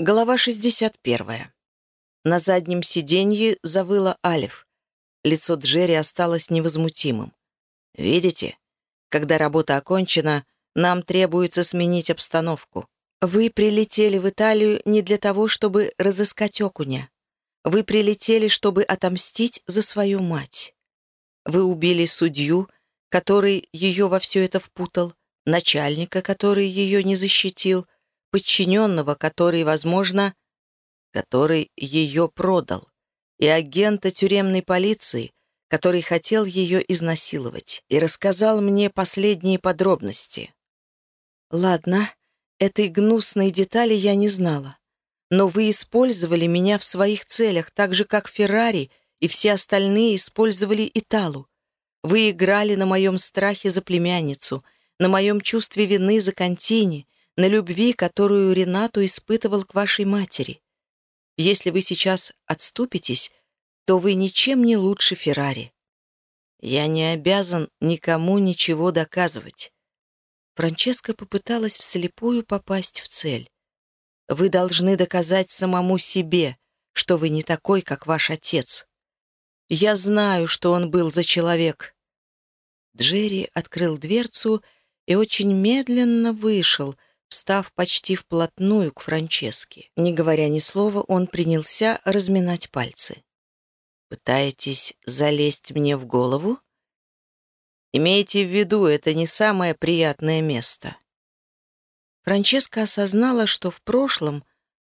Глава 61. На заднем сиденье завыла Алиф. Лицо Джерри осталось невозмутимым. «Видите? Когда работа окончена, нам требуется сменить обстановку. Вы прилетели в Италию не для того, чтобы разыскать окуня. Вы прилетели, чтобы отомстить за свою мать. Вы убили судью, который ее во все это впутал, начальника, который ее не защитил — подчиненного, который, возможно, который ее продал, и агента тюремной полиции, который хотел ее изнасиловать, и рассказал мне последние подробности. Ладно, этой гнусной детали я не знала. Но вы использовали меня в своих целях, так же, как Феррари и все остальные использовали Италу. Вы играли на моем страхе за племянницу, на моем чувстве вины за Контини, на любви, которую Ренату испытывал к вашей матери. Если вы сейчас отступитесь, то вы ничем не лучше Феррари. Я не обязан никому ничего доказывать. Франческа попыталась вслепую попасть в цель. Вы должны доказать самому себе, что вы не такой, как ваш отец. Я знаю, что он был за человек. Джерри открыл дверцу и очень медленно вышел, встав почти вплотную к Франческе. Не говоря ни слова, он принялся разминать пальцы. «Пытаетесь залезть мне в голову?» «Имейте в виду, это не самое приятное место». Франческа осознала, что в прошлом,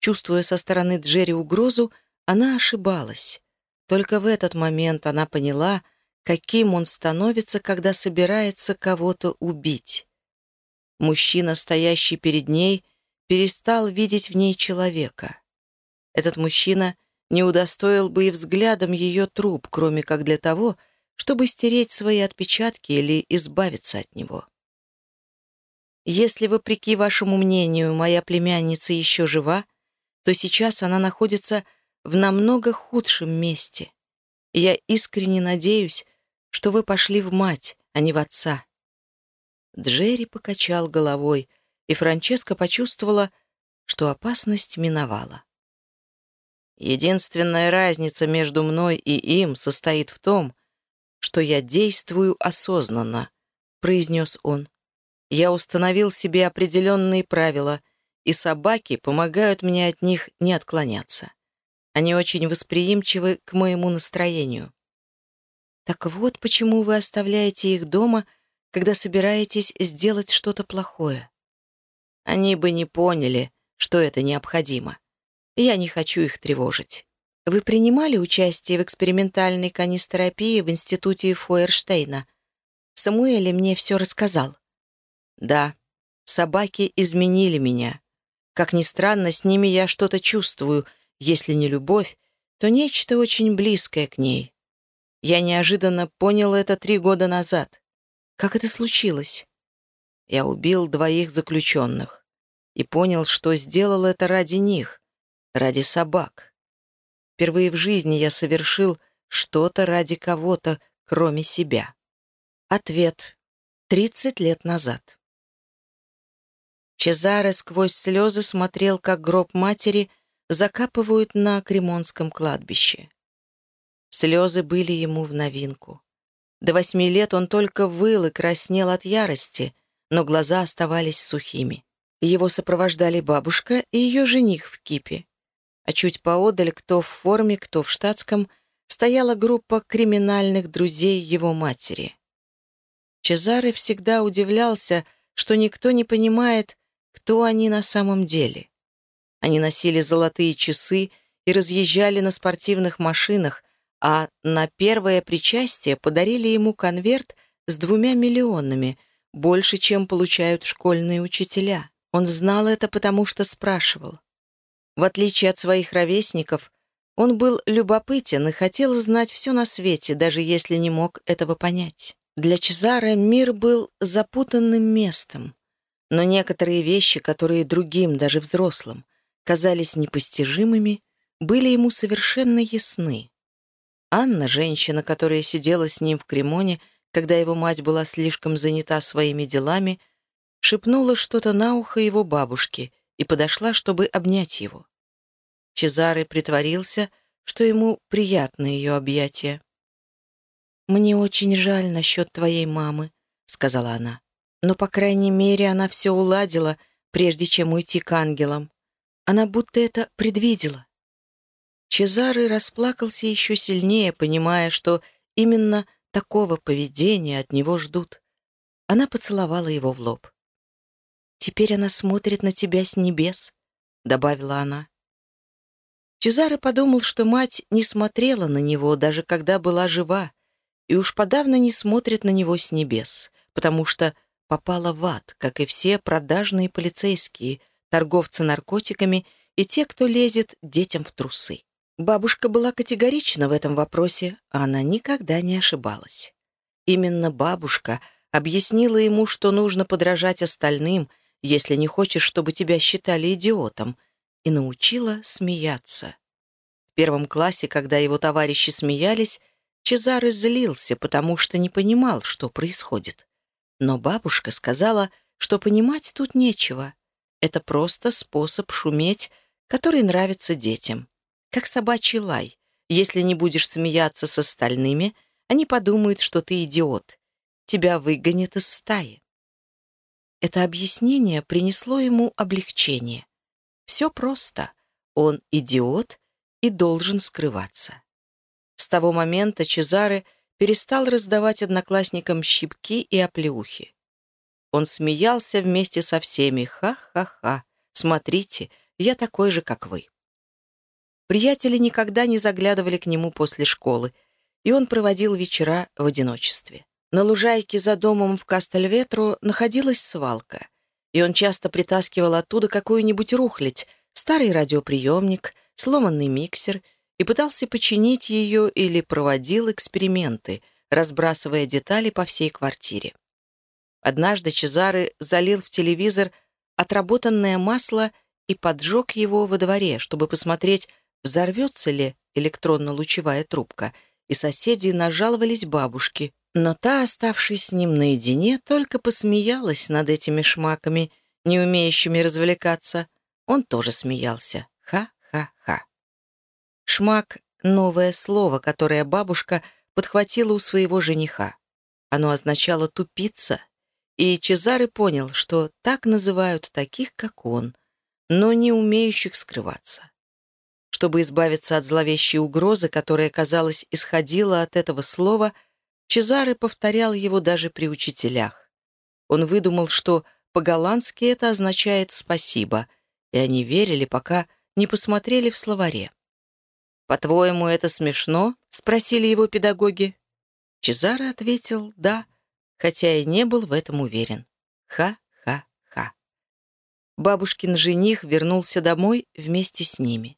чувствуя со стороны Джерри угрозу, она ошибалась. Только в этот момент она поняла, каким он становится, когда собирается кого-то убить. Мужчина, стоящий перед ней, перестал видеть в ней человека. Этот мужчина не удостоил бы и взглядом ее труп, кроме как для того, чтобы стереть свои отпечатки или избавиться от него. Если, вопреки вашему мнению, моя племянница еще жива, то сейчас она находится в намного худшем месте. я искренне надеюсь, что вы пошли в мать, а не в отца. Джерри покачал головой, и Франческа почувствовала, что опасность миновала. Единственная разница между мной и им состоит в том, что я действую осознанно, произнес он. Я установил себе определенные правила, и собаки помогают мне от них не отклоняться. Они очень восприимчивы к моему настроению. Так вот почему вы оставляете их дома — когда собираетесь сделать что-то плохое. Они бы не поняли, что это необходимо. Я не хочу их тревожить. Вы принимали участие в экспериментальной канистерапии в институте Фойерштейна? Самуэль мне все рассказал. Да, собаки изменили меня. Как ни странно, с ними я что-то чувствую. Если не любовь, то нечто очень близкое к ней. Я неожиданно понял это три года назад. Как это случилось? Я убил двоих заключенных и понял, что сделал это ради них, ради собак. Впервые в жизни я совершил что-то ради кого-то, кроме себя. Ответ. Тридцать лет назад. Чезаре сквозь слезы смотрел, как гроб матери закапывают на Кремонском кладбище. Слезы были ему в новинку. До восьми лет он только выл и краснел от ярости, но глаза оставались сухими. Его сопровождали бабушка и ее жених в кипе. А чуть поодаль, кто в форме, кто в штатском, стояла группа криминальных друзей его матери. Чезаре всегда удивлялся, что никто не понимает, кто они на самом деле. Они носили золотые часы и разъезжали на спортивных машинах, а на первое причастие подарили ему конверт с двумя миллионами, больше, чем получают школьные учителя. Он знал это, потому что спрашивал. В отличие от своих ровесников, он был любопытен и хотел знать все на свете, даже если не мог этого понять. Для Чезаре мир был запутанным местом, но некоторые вещи, которые другим, даже взрослым, казались непостижимыми, были ему совершенно ясны. Анна, женщина, которая сидела с ним в Кремоне, когда его мать была слишком занята своими делами, шепнула что-то на ухо его бабушке и подошла, чтобы обнять его. Чезаре притворился, что ему приятно ее объятие. «Мне очень жаль насчет твоей мамы», — сказала она. «Но, по крайней мере, она все уладила, прежде чем уйти к ангелам. Она будто это предвидела». Чезаре расплакался еще сильнее, понимая, что именно такого поведения от него ждут. Она поцеловала его в лоб. «Теперь она смотрит на тебя с небес», — добавила она. Чезаре подумал, что мать не смотрела на него, даже когда была жива, и уж подавно не смотрит на него с небес, потому что попала в ад, как и все продажные полицейские, торговцы наркотиками и те, кто лезет детям в трусы. Бабушка была категорична в этом вопросе, а она никогда не ошибалась. Именно бабушка объяснила ему, что нужно подражать остальным, если не хочешь, чтобы тебя считали идиотом, и научила смеяться. В первом классе, когда его товарищи смеялись, Чезаре злился, потому что не понимал, что происходит. Но бабушка сказала, что понимать тут нечего. Это просто способ шуметь, который нравится детям. Как собачий лай. Если не будешь смеяться с остальными, они подумают, что ты идиот. Тебя выгонят из стаи. Это объяснение принесло ему облегчение. Все просто. Он идиот и должен скрываться. С того момента Чезаре перестал раздавать одноклассникам щипки и оплеухи. Он смеялся вместе со всеми. Ха-ха-ха. Смотрите, я такой же, как вы. Приятели никогда не заглядывали к нему после школы, и он проводил вечера в одиночестве. На лужайке за домом в Кастельветру находилась свалка, и он часто притаскивал оттуда какую-нибудь рухлядь, старый радиоприемник, сломанный миксер — и пытался починить ее или проводил эксперименты, разбрасывая детали по всей квартире. Однажды Чезаре залил в телевизор отработанное масло и поджег его во дворе, чтобы посмотреть, взорвется ли электронно-лучевая трубка, и соседи нажаловались бабушке. Но та, оставшись с ним наедине, только посмеялась над этими шмаками, не умеющими развлекаться. Он тоже смеялся. Ха-ха-ха. Шмак — новое слово, которое бабушка подхватила у своего жениха. Оно означало «тупица», и Чезаре понял, что так называют таких, как он, но не умеющих скрываться. Чтобы избавиться от зловещей угрозы, которая, казалось, исходила от этого слова, Чезаре повторял его даже при учителях. Он выдумал, что по-голландски это означает «спасибо», и они верили, пока не посмотрели в словаре. «По-твоему, это смешно?» — спросили его педагоги. Чезаро ответил «да», хотя и не был в этом уверен. Ха-ха-ха. Бабушкин жених вернулся домой вместе с ними.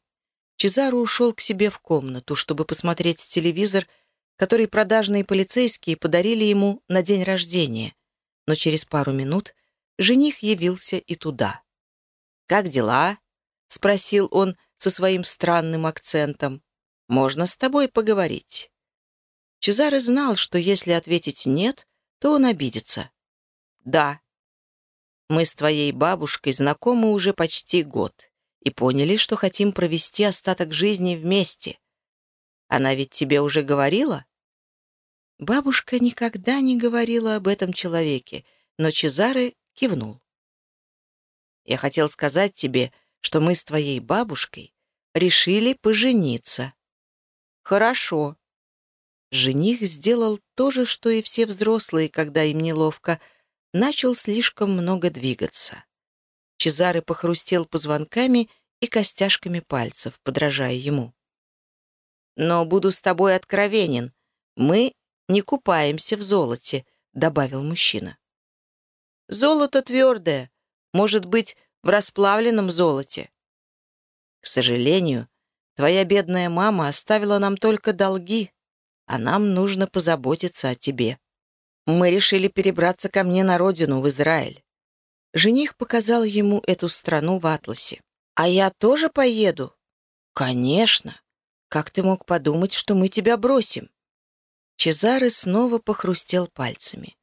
Чезаро ушел к себе в комнату, чтобы посмотреть телевизор, который продажные полицейские подарили ему на день рождения, но через пару минут жених явился и туда. «Как дела?» — спросил он, — со своим странным акцентом. «Можно с тобой поговорить?» Чезаре знал, что если ответить «нет», то он обидится. «Да». «Мы с твоей бабушкой знакомы уже почти год и поняли, что хотим провести остаток жизни вместе. Она ведь тебе уже говорила?» Бабушка никогда не говорила об этом человеке, но Чезаре кивнул. «Я хотел сказать тебе, что мы с твоей бабушкой решили пожениться. Хорошо. Жених сделал то же, что и все взрослые, когда им неловко, начал слишком много двигаться. Чезаре похрустел позвонками и костяшками пальцев, подражая ему. «Но буду с тобой откровенен. Мы не купаемся в золоте», — добавил мужчина. «Золото твердое. Может быть, в расплавленном золоте. К сожалению, твоя бедная мама оставила нам только долги, а нам нужно позаботиться о тебе. Мы решили перебраться ко мне на родину, в Израиль. Жених показал ему эту страну в атласе. «А я тоже поеду?» «Конечно. Как ты мог подумать, что мы тебя бросим?» Чезаре снова похрустел пальцами.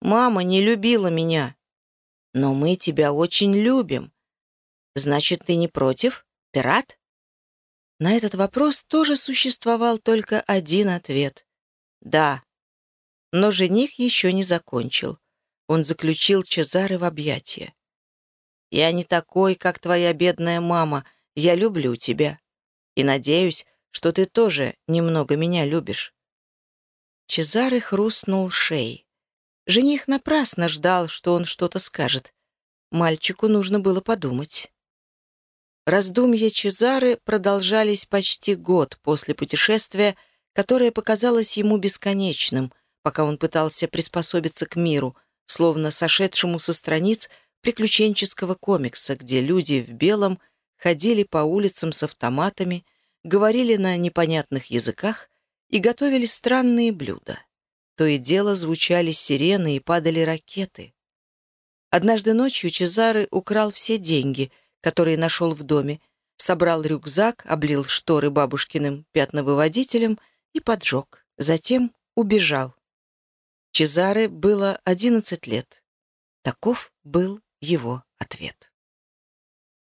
«Мама не любила меня. Но мы тебя очень любим. Значит, ты не против? Ты рад? На этот вопрос тоже существовал только один ответ — «да». Но жених еще не закончил. Он заключил Чезары в объятия. «Я не такой, как твоя бедная мама. Я люблю тебя. И надеюсь, что ты тоже немного меня любишь». Чезары хрустнул шеей. Жених напрасно ждал, что он что-то скажет. Мальчику нужно было подумать. Раздумья Чезары продолжались почти год после путешествия, которое показалось ему бесконечным, пока он пытался приспособиться к миру, словно сошедшему со страниц приключенческого комикса, где люди в белом ходили по улицам с автоматами, говорили на непонятных языках и готовили странные блюда. То и дело звучали сирены и падали ракеты. Однажды ночью Чезары украл все деньги, которые нашел в доме, собрал рюкзак, облил шторы бабушкиным пятновыводителем и поджег. Затем убежал. Чезаре было 11 лет. Таков был его ответ.